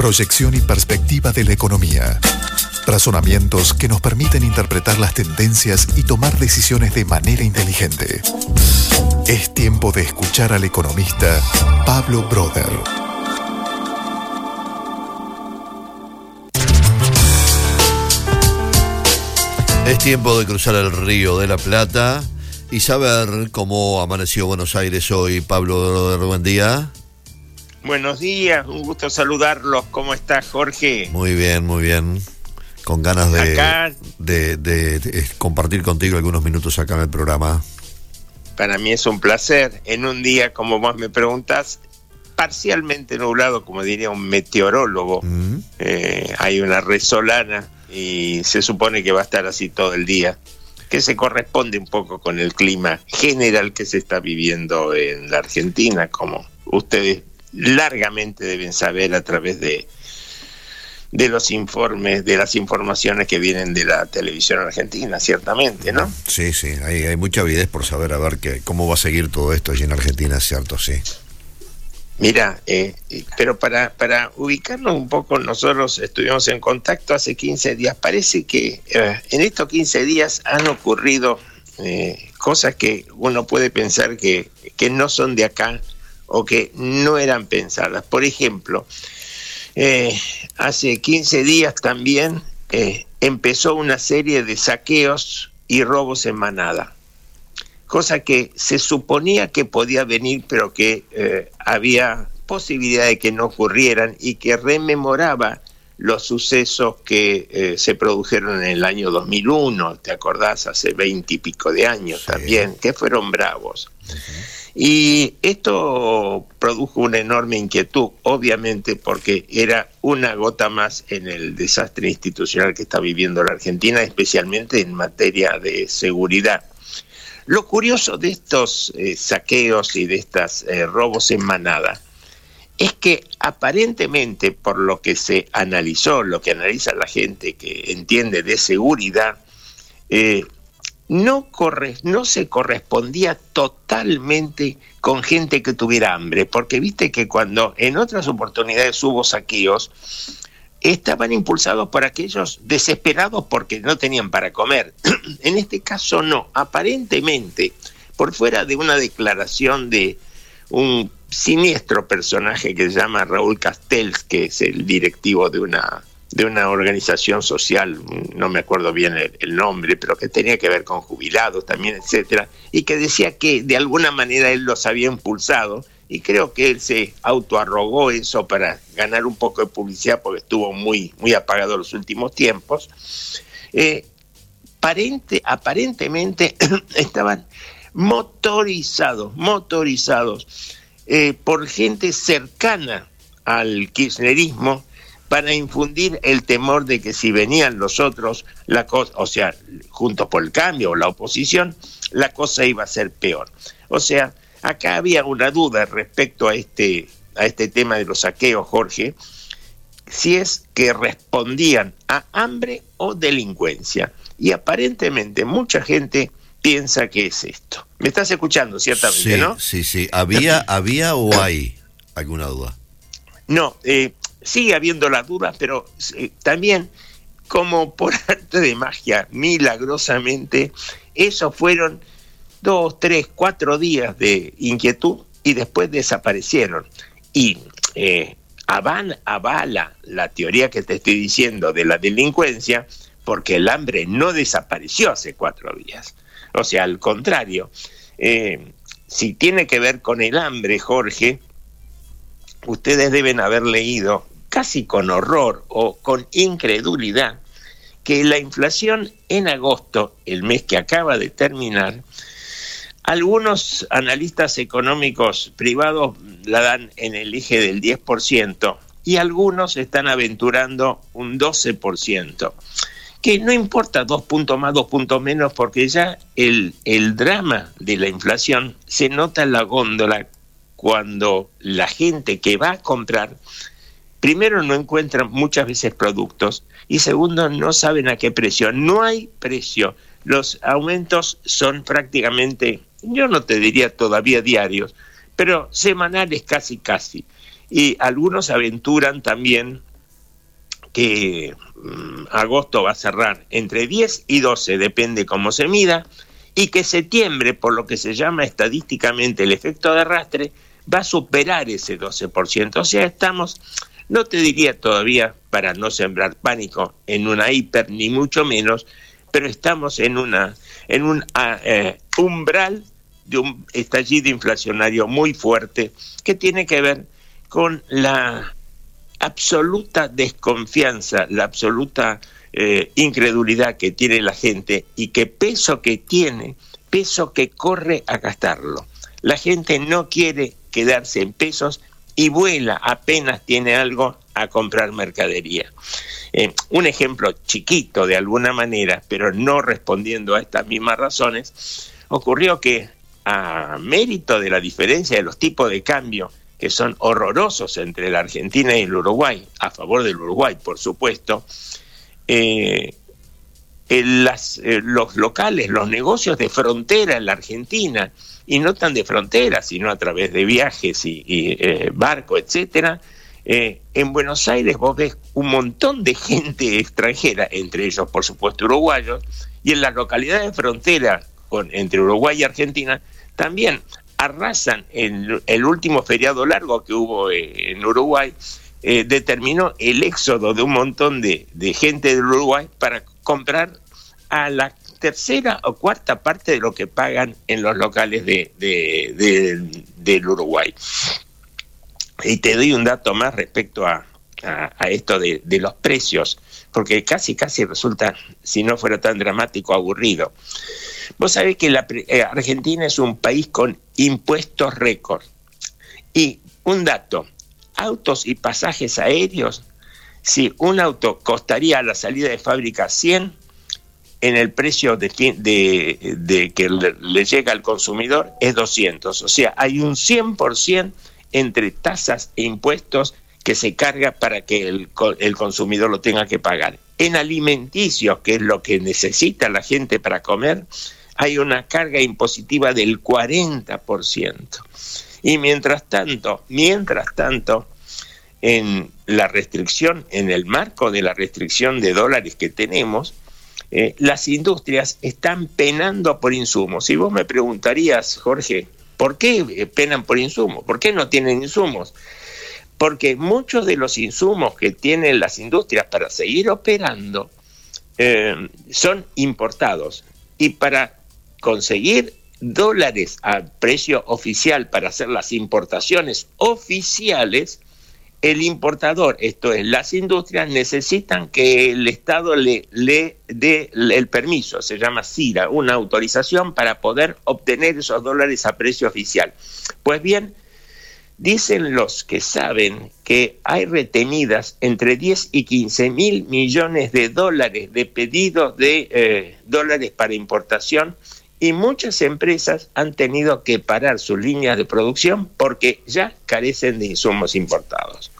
Proyección y perspectiva de la economía. Razonamientos que nos permiten interpretar las tendencias y tomar decisiones de manera inteligente. Es tiempo de escuchar al economista Pablo Broder. Es tiempo de cruzar el río de la Plata y saber cómo amaneció Buenos Aires hoy. Pablo Broder, buen día. Buenos días, un gusto saludarlos. ¿Cómo está Jorge? Muy bien, muy bien. Con ganas de, de, de, compartir contigo algunos minutos acá en el programa. Para mí es un placer. En un día, como vos me preguntas, parcialmente nublado, como diría un meteorólogo. Mm. Eh, hay una resolana y se supone que va a estar así todo el día, que se corresponde un poco con el clima general que se está viviendo en la Argentina, como ustedes largamente deben saber a través de, de los informes, de las informaciones que vienen de la televisión argentina, ciertamente, ¿no? Sí, sí, hay, hay mucha avidez por saber a ver que, cómo va a seguir todo esto allí en Argentina, ¿cierto? Sí. Mira, eh, pero para, para ubicarnos un poco, nosotros estuvimos en contacto hace 15 días. Parece que eh, en estos 15 días han ocurrido eh, cosas que uno puede pensar que, que no son de acá o que no eran pensadas. Por ejemplo, eh, hace 15 días también eh, empezó una serie de saqueos y robos en manada, cosa que se suponía que podía venir, pero que eh, había posibilidad de que no ocurrieran y que rememoraba los sucesos que se produjeron en el año 2001, ¿te acordás? Hace veinte y pico de años también, que fueron bravos. Y esto produjo una enorme inquietud, obviamente, porque era una gota más en el desastre institucional que está viviendo la Argentina, especialmente en materia de seguridad. Lo curioso de estos eh, saqueos y de estos eh, robos en manada es que aparentemente, por lo que se analizó, lo que analiza la gente que entiende de seguridad, eh, no, corre, no se correspondía totalmente con gente que tuviera hambre, porque viste que cuando en otras oportunidades hubo saqueos, estaban impulsados por aquellos desesperados porque no tenían para comer. en este caso no, aparentemente, por fuera de una declaración de un siniestro personaje que se llama Raúl Castells, que es el directivo de una de una organización social, no me acuerdo bien el, nombre, pero que tenía que ver con jubilados también, etcétera, y que decía que de alguna manera él los había impulsado, y creo que él se autoarrogó eso para ganar un poco de publicidad porque estuvo muy, muy apagado los últimos tiempos. Eh, aparentemente estaban motorizados, motorizados eh, por gente cercana al kirchnerismo para infundir el temor de que si venían los otros, la cosa, o sea, juntos por el cambio o la oposición, la cosa iba a ser peor. O sea, acá había una duda respecto a este, a este tema de los saqueos, Jorge, si es que respondían a hambre o delincuencia. Y aparentemente mucha gente piensa que es esto. ¿Me estás escuchando, ciertamente, no? Sí, sí. ¿Había, ¿Había o hay alguna duda? No, eh, sigue habiendo la duda, pero eh, también como por arte de magia, milagrosamente, esos fueron dos, tres, cuatro días de inquietud y después desaparecieron. Y eh, avala la teoría que te estoy diciendo de la delincuencia, porque el hambre no desapareció hace cuatro días. O sea, al contrario, eh, si tiene que ver con el hambre, Jorge, ustedes deben haber leído casi con horror o con incredulidad que la inflación en agosto, el mes que acaba de terminar, algunos analistas económicos privados la dan en el eje del 10% y algunos están aventurando un 12%, que no importa dos puntos más, dos puntos menos, porque ya el, el drama de la inflación se nota en la góndola cuando la gente que va a comprar primero no encuentran muchas veces productos y segundo no saben a qué precio. No hay precio. Los aumentos son prácticamente, yo no te diría todavía diarios, pero semanales casi casi. Y algunos aventuran también que mm, agosto va a cerrar entre 10 y 12, depende cómo se mida, y que septiembre, por lo que se llama estadísticamente el efecto de arrastre, va a superar ese 12%. O sea, estamos, no te diría todavía para no sembrar pánico, en una hiper, ni mucho menos, pero estamos en, una, en un ah, eh, umbral de un estallido inflacionario muy fuerte que tiene que ver con la absoluta desconfianza, la absoluta eh, incredulidad que tiene la gente y qué peso que tiene, peso que corre a gastarlo. La gente no quiere quedarse en pesos y vuela apenas tiene algo a comprar mercadería. Eh, un ejemplo chiquito de alguna manera, pero no respondiendo a estas mismas razones, ocurrió que a mérito de la diferencia de los tipos de cambio que son horrorosos entre la Argentina y el Uruguay, a favor del Uruguay, por supuesto, eh, las, eh, los locales, los negocios de frontera en la Argentina, y no tan de frontera, sino a través de viajes y, eh, barco, etcétera, en Buenos Aires vos ves un montón de gente extranjera, entre ellos, por supuesto, uruguayos, y en las localidades de frontera con, entre Uruguay y Argentina, también arrasan el, el último feriado largo que hubo en Uruguay, eh, determinó el éxodo de un montón de, gente del Uruguay para comprar a la tercera o cuarta parte de lo que pagan en los locales de, del Uruguay. Y te doy un dato más respecto a, a, esto de, los precios, porque casi, casi resulta, si no fuera tan dramático, aburrido. Vos sabés que la eh, Argentina es un país con impuestos récord. Y un dato, autos y pasajes aéreos, si un auto costaría a la salida de fábrica 100, en el precio de, que le, llega al consumidor es 200. O sea, hay un 100% entre tasas e impuestos que se carga para que el, el, consumidor lo tenga que pagar. En alimenticios, que es lo que necesita la gente para comer, hay una carga impositiva del 40%. Y mientras tanto, mientras tanto, en la restricción, en el marco de la restricción de dólares que tenemos, eh, las industrias están penando por insumos. Si vos me preguntarías, Jorge, ¿por qué eh, penan por insumos? ¿Por qué no tienen insumos? Porque muchos de los insumos que tienen las industrias para seguir operando eh, son importados. Y para conseguir dólares a precio oficial para hacer las importaciones oficiales, el importador, esto es, las industrias necesitan que el Estado le, le dé el permiso, se llama CIRA, una autorización para poder obtener esos dólares a precio oficial. Pues bien, dicen los que saben que hay retenidas entre 10 y 15 mil millones de dólares de pedidos de eh, dólares para importación y muchas empresas han tenido que parar sus líneas de producción porque ya carecen de insumos importados.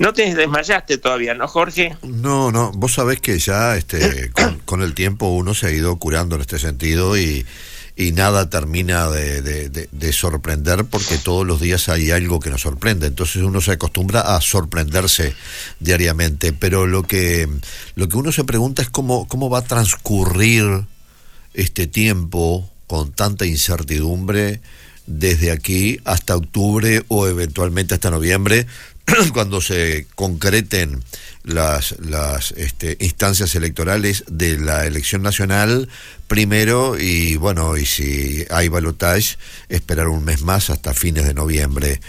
No te desmayaste todavía, ¿no, Jorge? No, no, vos sabés que ya este, con, el tiempo uno se ha ido curando en este sentido y, y nada termina de, de, sorprender porque todos los días hay algo que nos sorprende. Entonces uno se acostumbra a sorprenderse diariamente. Pero lo que, lo que uno se pregunta es cómo, cómo va a transcurrir este tiempo con tanta incertidumbre desde aquí hasta octubre o eventualmente hasta noviembre, cuando se concreten las, las este, instancias electorales de la elección nacional primero y bueno, y si hay balotage, esperar un mes más hasta fines de noviembre.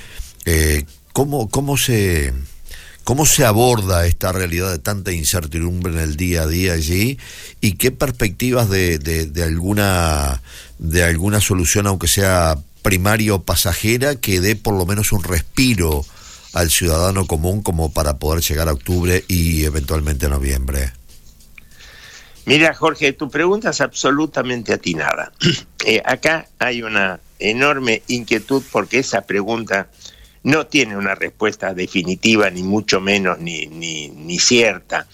Eh, ¿cómo, ¿Cómo se ¿Cómo se aborda esta realidad de tanta incertidumbre en el día a día allí? ¿Y qué perspectivas de, alguna, de alguna solución, aunque sea primaria o pasajera, que dé por lo menos un respiro al ciudadano común como para poder llegar a octubre y eventualmente a noviembre? Mira, Jorge, tu pregunta es absolutamente atinada. Eh, acá hay una enorme inquietud porque esa pregunta no tiene una respuesta definitiva, ni mucho menos, ni, ni, cierta.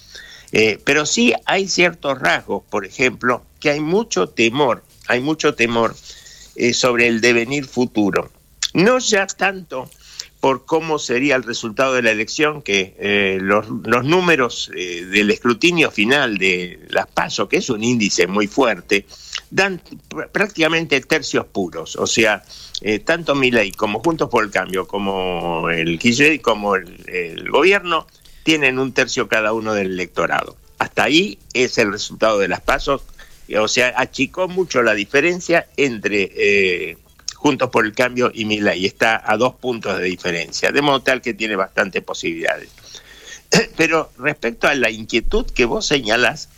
Eh, pero sí hay ciertos rasgos, por ejemplo, que hay mucho temor, hay mucho temor eh, sobre el devenir futuro. No ya tanto por cómo sería el resultado de la elección, que eh, los, números eh, del escrutinio final de las PASO, que es un índice muy fuerte, dan prácticamente tercios puros. O sea, eh, tanto ley como Juntos por el Cambio, como el Kirchner, como el, gobierno, tienen un tercio cada uno del electorado. Hasta ahí es el resultado de las pasos. O sea, achicó mucho la diferencia entre Juntos por el Cambio y Milei. Está a dos puntos de diferencia, de modo tal que tiene bastantes posibilidades. Pero respecto a la inquietud que vos señalás,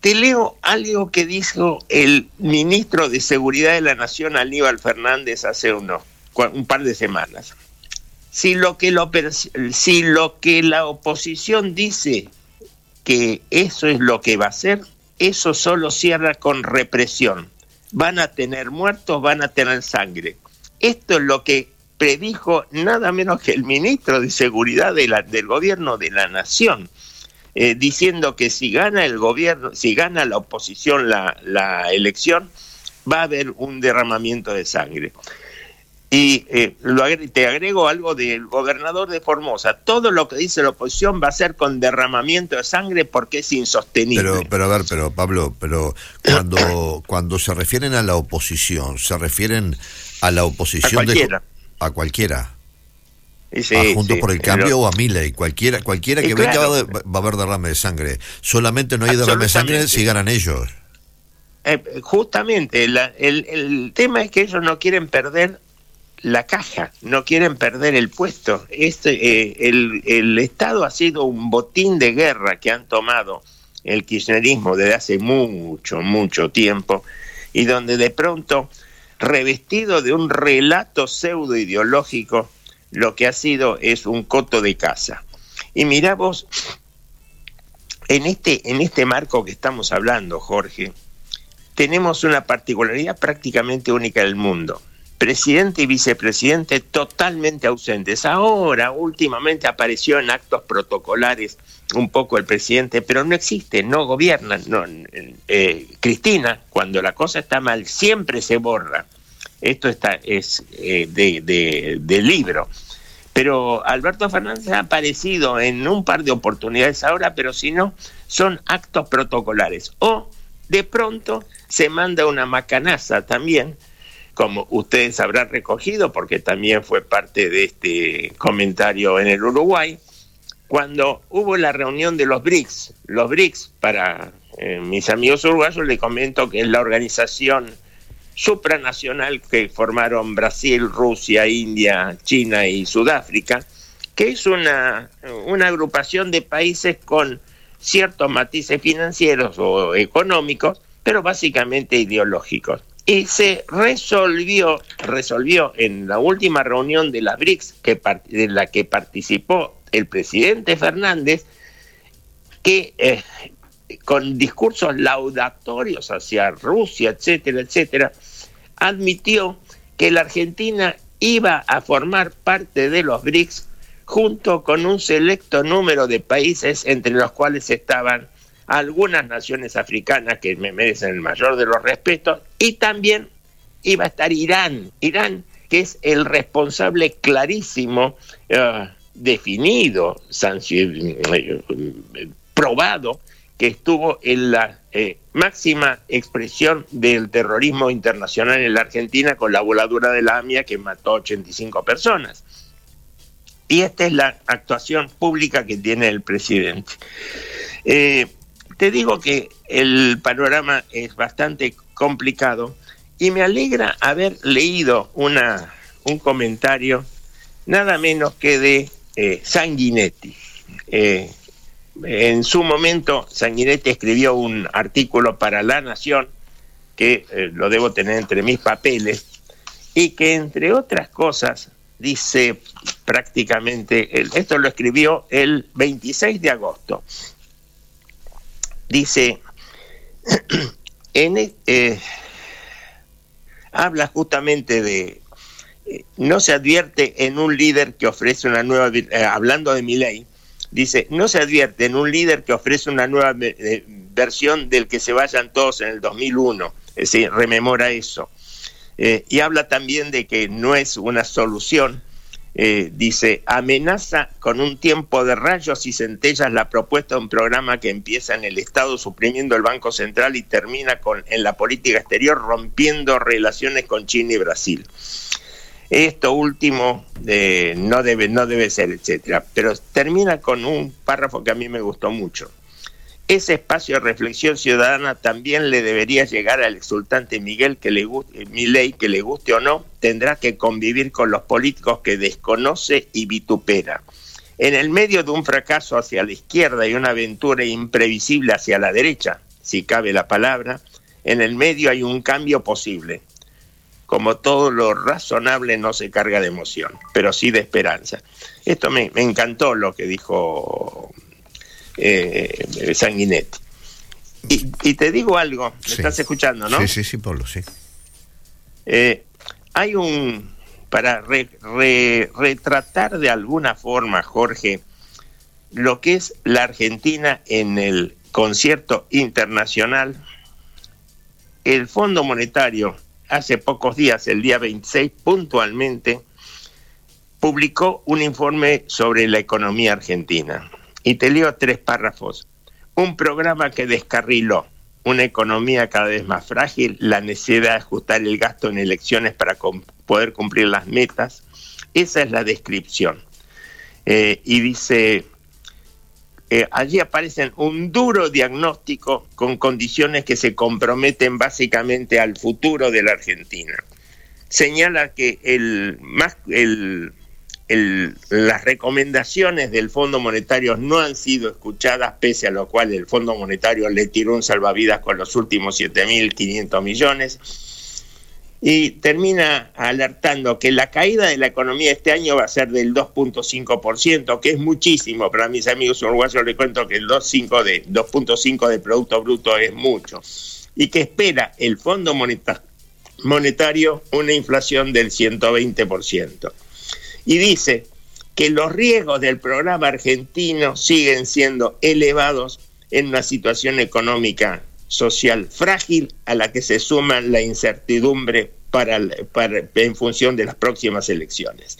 te leo algo que dijo el ministro de Seguridad de la Nación, Aníbal Fernández, hace unos, un par de semanas. Si lo, que si lo que la oposición dice que eso es lo que va a ser, eso solo cierra con represión van a tener muertos, van a tener sangre. Esto es lo que predijo nada menos que el ministro de Seguridad del gobierno de la Nación, eh, diciendo que si gana el gobierno, si gana la oposición la, la elección, va a haber un derramamiento de sangre. Y eh, te agrego algo del gobernador de Formosa. Todo lo que dice la oposición va a ser con derramamiento de sangre porque es insostenible. Pero, pero a ver, pero Pablo, pero cuando, cuando se refieren a la oposición, se refieren a la oposición a cualquiera. a cualquiera. A Juntos por el Cambio o a Miley, cualquiera, cualquiera que venga va, a haber derrame de sangre. Solamente no hay derrame de sangre si ganan ellos. Eh, justamente, el, el tema es que ellos no quieren perder la caja, no quieren perder el puesto. Este, eh, el, el, Estado ha sido un botín de guerra que han tomado el kirchnerismo desde hace mucho, mucho tiempo, y donde de pronto, revestido de un relato pseudo ideológico, lo que ha sido es un coto de casa. Y mira vos, en este, en este marco que estamos hablando, Jorge, tenemos una particularidad prácticamente única del mundo presidente y vicepresidente totalmente ausentes. Ahora, últimamente apareció en actos protocolares un poco el presidente, pero no existe, no gobierna. Eh, Cristina, cuando la cosa está mal, siempre se borra. Esto está, es eh, de, de libro. Pero Alberto Fernández ha aparecido en un par de oportunidades ahora, pero si no, son actos protocolares. O de pronto se manda una macanaza también como ustedes habrán recogido, porque también fue parte de este comentario en el Uruguay, cuando hubo la reunión de los BRICS. Los BRICS, para eh, mis amigos uruguayos, les comento que es la organización supranacional que formaron Brasil, Rusia, India, China y Sudáfrica, que es una, una agrupación de países con ciertos matices financieros o económicos, pero básicamente ideológicos. Y se resolvió, resolvió en la última reunión de las BRICS, que, de la que participó el presidente Fernández, que eh, con discursos laudatorios hacia Rusia, etcétera, etcétera, admitió que la Argentina iba a formar parte de los BRICS junto con un selecto número de países entre los cuales estaban algunas naciones africanas que me merecen el mayor de los respetos, y también iba a estar Irán, Irán que es el responsable clarísimo, eh, definido, eh, probado, que estuvo en la eh, máxima expresión del terrorismo internacional en la Argentina con la voladura de la AMIA que mató 85 personas. Y esta es la actuación pública que tiene el presidente. Te digo que el panorama es bastante complicado y me alegra haber leído una, un comentario nada menos que de eh, Sanguinetti. Eh, en su momento, Sanguinetti escribió un artículo para La Nación, que eh, lo debo tener entre mis papeles, y que entre otras cosas dice prácticamente, esto lo escribió el 26 de agosto, dice, e, eh, habla justamente de, eh, no se advierte en un líder que ofrece una nueva, hablando de mi ley, dice, no se advierte en un líder que ofrece una nueva versión del que se vayan todos en el 2001, es decir, rememora eso. Eh, y habla también de que no es una solución. Eh, dice, amenaza con un tiempo de rayos y centellas la propuesta de un programa que empieza en el Estado suprimiendo el Banco Central y termina con, en la política exterior rompiendo relaciones con China y Brasil. Esto último eh, no, debe, no debe ser, etcétera. Pero termina con un párrafo que a mí me gustó mucho. Ese espacio de reflexión ciudadana también le debería llegar al exultante Miguel que le guste, Milei, que le guste o no, tendrá que convivir con los políticos que desconoce y vitupera. En el medio de un fracaso hacia la izquierda y una aventura imprevisible hacia la derecha, si cabe la palabra, en el medio hay un cambio posible. Como todo lo razonable no se carga de emoción, pero sí de esperanza. Esto me, me encantó lo que dijo eh, Sanguinetti. Y, te digo algo, me estás escuchando, ¿no? Sí, sí, sí, Pablo, sí. Eh, hay un, para retratar de alguna forma, Jorge, lo que es la Argentina en el concierto internacional, el Fondo Monetario hace pocos días, el día 26, puntualmente, publicó un informe sobre la economía argentina. Y te leo tres párrafos. Un programa que descarriló una economía cada vez más frágil, la necesidad de ajustar el gasto en elecciones para poder cumplir las metas. Esa es la descripción. Eh, y dice, eh, allí aparecen un duro diagnóstico con condiciones que se comprometen básicamente al futuro de la Argentina. Señala que las recomendaciones del Fondo Monetario no han sido escuchadas, pese a lo cual el Fondo Monetario le tiró un salvavidas con los últimos 7.500 millones. Y termina alertando que la caída de la economía este año va a ser del 2.5%, que es muchísimo. Para mis amigos uruguayos les cuento que el 2.5 de, 2.5 de Producto Bruto es mucho. Y que espera el Fondo Monetario una inflación del 120% y dice que los riesgos del programa argentino siguen siendo elevados en una situación económica social frágil a la que se suma la incertidumbre para, en función de las próximas elecciones.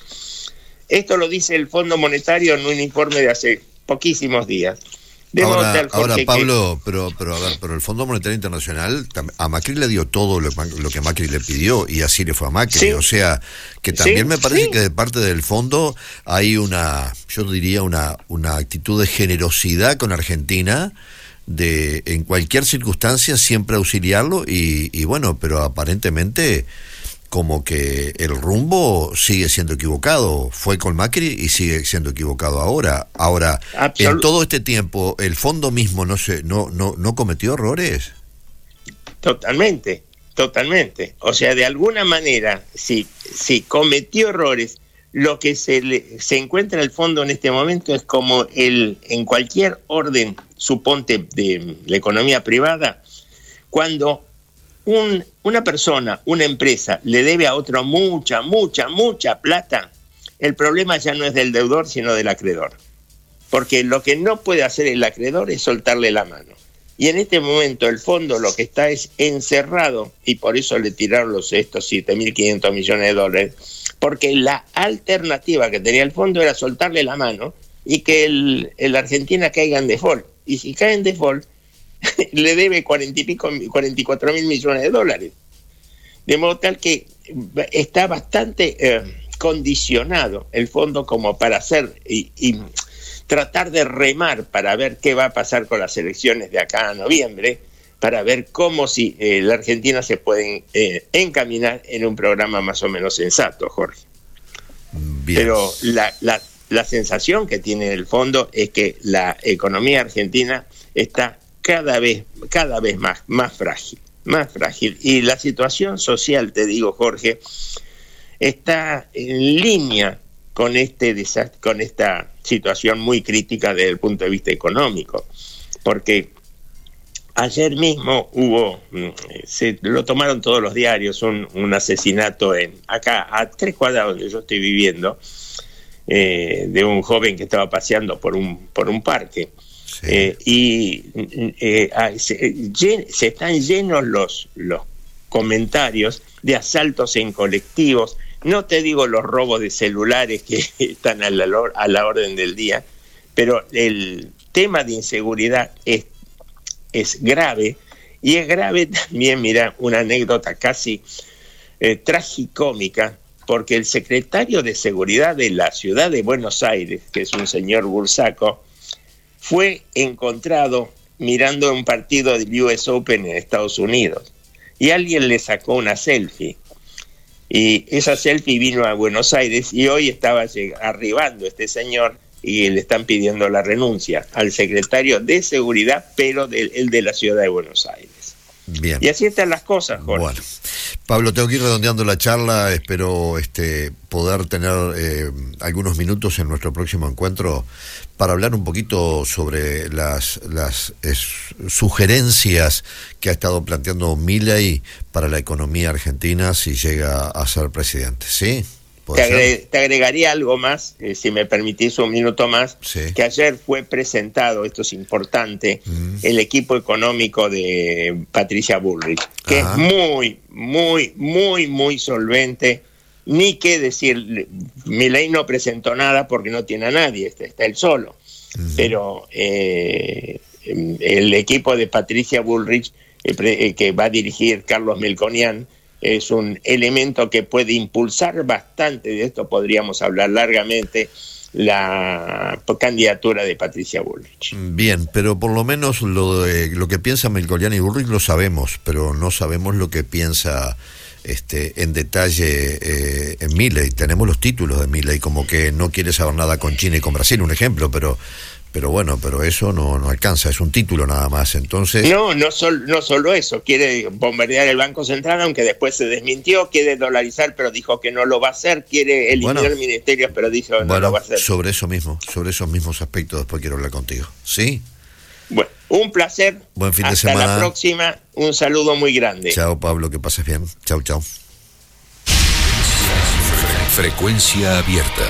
Esto lo dice el Fondo Monetario en un informe de hace poquísimos días. Ahora, Pablo, pero, pero a ver, pero el Fondo Monetario Internacional a Macri le dio todo lo, que Macri le pidió y así le fue a Macri. O sea, que también me parece que de parte del fondo hay una, yo diría, una, una actitud de generosidad con Argentina de en cualquier circunstancia siempre auxiliarlo y, y bueno, pero aparentemente como que el rumbo sigue siendo equivocado. Fue con Macri y sigue siendo equivocado ahora. Ahora, en todo este tiempo, ¿el fondo mismo no, se, no, no, no cometió errores? Totalmente, totalmente. O sea, de alguna manera, si, si cometió errores, lo que se, le, se encuentra en el fondo en este momento es como el, en cualquier orden, suponte, de la economía privada, cuando una persona, una empresa, le debe a otro mucha, mucha, mucha plata, el problema ya no es del deudor, sino del acreedor. Porque lo que no puede hacer el acreedor es soltarle la mano. Y en este momento el fondo lo que está es encerrado, y por eso le tiraron los, estos 7.500 millones de dólares, porque la alternativa que tenía el fondo era soltarle la mano y que el, el Argentina caiga en default. Y si cae en default, le debe cuarenta y pico, 44 mil millones de dólares. De modo tal que está bastante eh, condicionado el fondo como para hacer y, tratar de remar para ver qué va a pasar con las elecciones de acá a noviembre, para ver cómo si eh, la Argentina se puede eh, encaminar en un programa más o menos sensato, Jorge. Pero la, la, la sensación que tiene el fondo es que la economía argentina está cada vez, cada vez más, más frágil, más frágil. Y la situación social, te digo, Jorge, está en línea con, este con esta situación muy crítica desde el punto de vista económico, porque ayer mismo hubo, mm, se lo tomaron todos los diarios, un, un asesinato en acá, a tres cuadras donde yo estoy viviendo, eh, de un joven que estaba paseando por un, por un parque. Eh, y eh, ah, se, están llenos los, los comentarios de asaltos en colectivos, no te digo los robos de celulares que están a la, a la orden del día, pero el tema de inseguridad es, es grave y es grave también, mira, una anécdota casi eh, tragicómica, porque el secretario de Seguridad de la ciudad de Buenos Aires, que es un señor Bursaco, fue encontrado mirando un partido del US Open en Estados Unidos y alguien le sacó una selfie. Y esa selfie vino a Buenos Aires y hoy estaba arribando este señor y le están pidiendo la renuncia al secretario de Seguridad, pero del el de la ciudad de Buenos Aires. Bien. Y así están las cosas, Jorge. Bueno. Pablo, tengo que ir redondeando la charla. Espero este, poder tener eh, algunos minutos en nuestro próximo encuentro para hablar un poquito sobre las, las sugerencias que ha estado planteando Milley para la economía argentina si llega a ser presidente. ¿Sí? Te, agregaría algo más, eh, si me permitís un minuto más, que ayer fue presentado, esto es importante, mm. el equipo económico de Patricia Bullrich, que es muy, muy, muy, muy solvente. Ni que decir, ley no presentó nada porque no tiene a nadie, está, está él solo. Pero eh, el equipo de Patricia Bullrich, eh, que va a dirigir Carlos Melconian, es un elemento que puede impulsar bastante, de esto podríamos hablar largamente, la candidatura de Patricia Bullrich. Bien, pero por lo menos lo, de, lo que piensa Melconian y Bullrich lo sabemos, pero no sabemos lo que piensa este, en detalle eh, en Milley. Tenemos los títulos de Milley, como que no quiere saber nada con China y con Brasil, un ejemplo, pero pero bueno, pero eso no, no alcanza, es un título nada más, entonces... No, no, no solo eso, quiere bombardear el Banco Central, aunque después se desmintió, quiere dolarizar, pero dijo que no lo va a hacer, quiere eliminar ministerios, pero dijo que no lo va a hacer. Sobre eso mismo, sobre esos mismos aspectos después quiero hablar contigo, ¿sí? Bueno, un placer. Buen fin de semana. Hasta la próxima, un saludo muy grande. Chao Pablo, que pases bien. Chao, chao. Frecuencia abierta.